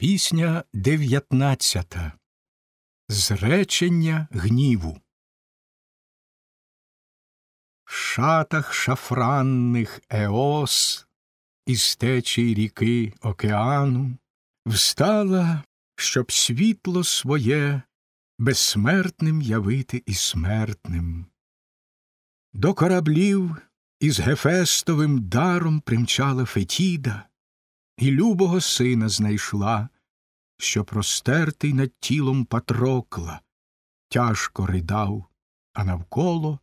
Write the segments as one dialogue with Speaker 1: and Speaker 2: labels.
Speaker 1: Пісня дев'ятнадцята Зречення гніву. В шатах шафранних Еос із течій ріки океану встала, щоб світло своє безсмертним явити і смертним. До кораблів із Гефестовим даром примчала Фетіда і любого сина знайшла, що простертий над тілом Патрокла, тяжко ридав, а навколо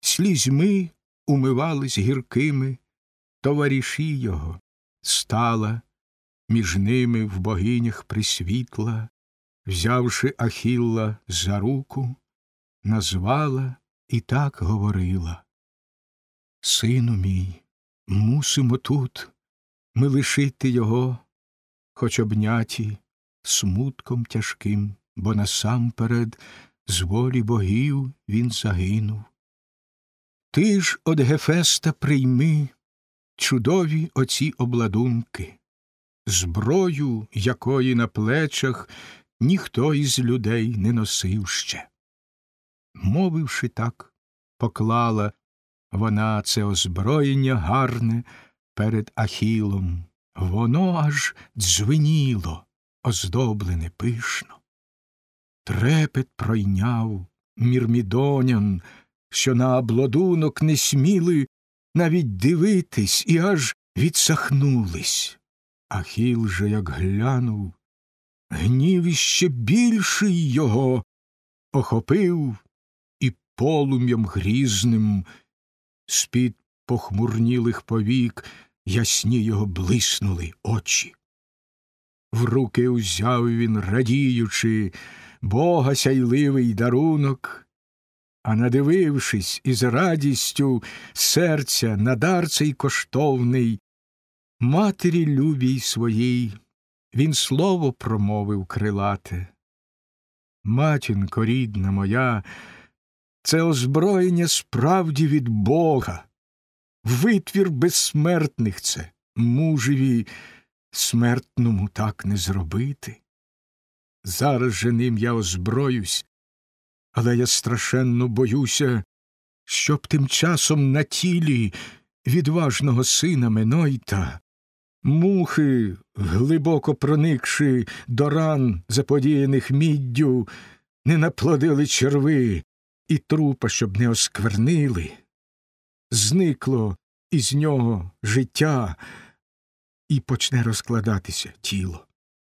Speaker 1: слізьми умивались гіркими, товариші його стала, між ними в богинях присвітла, взявши Ахілла за руку, назвала і так говорила. Сину мій, мусимо тут ми лишити його, хоч обняті смутком тяжким, бо насамперед з волі богів він загинув. Ти ж од Гефеста прийми чудові оці обладунки, зброю, якої на плечах ніхто із людей не носив ще. Мовивши так, поклала вона це озброєння гарне перед Ахілом. Воно аж дзвеніло, оздоблене пишно. Трепет пройняв мірмідонян, що на обладунок не сміли навіть дивитись і аж відсахнулись. Ахіл же, як глянув, гнів іще більший його охопив і полум'ям грізним з-під похмурнілих повік ясні його блиснули очі. В руки узяв він, радіючи, бога сяйливий дарунок, а надивившись із радістю серця на дар цей коштовний, матері любій своїй, він слово промовив крилате. Матінко рідна моя, це озброєння справді від Бога, витвір безсмертних це, мужеві смертному так не зробити. Зараз же ним я озброюсь, але я страшенно боюся, щоб тим часом на тілі відважного сина Менойта мухи, глибоко проникши до ран, заподіяних міддю, не наплодили черви і трупа, щоб не осквернили. Зникло із нього життя, і почне розкладатися тіло.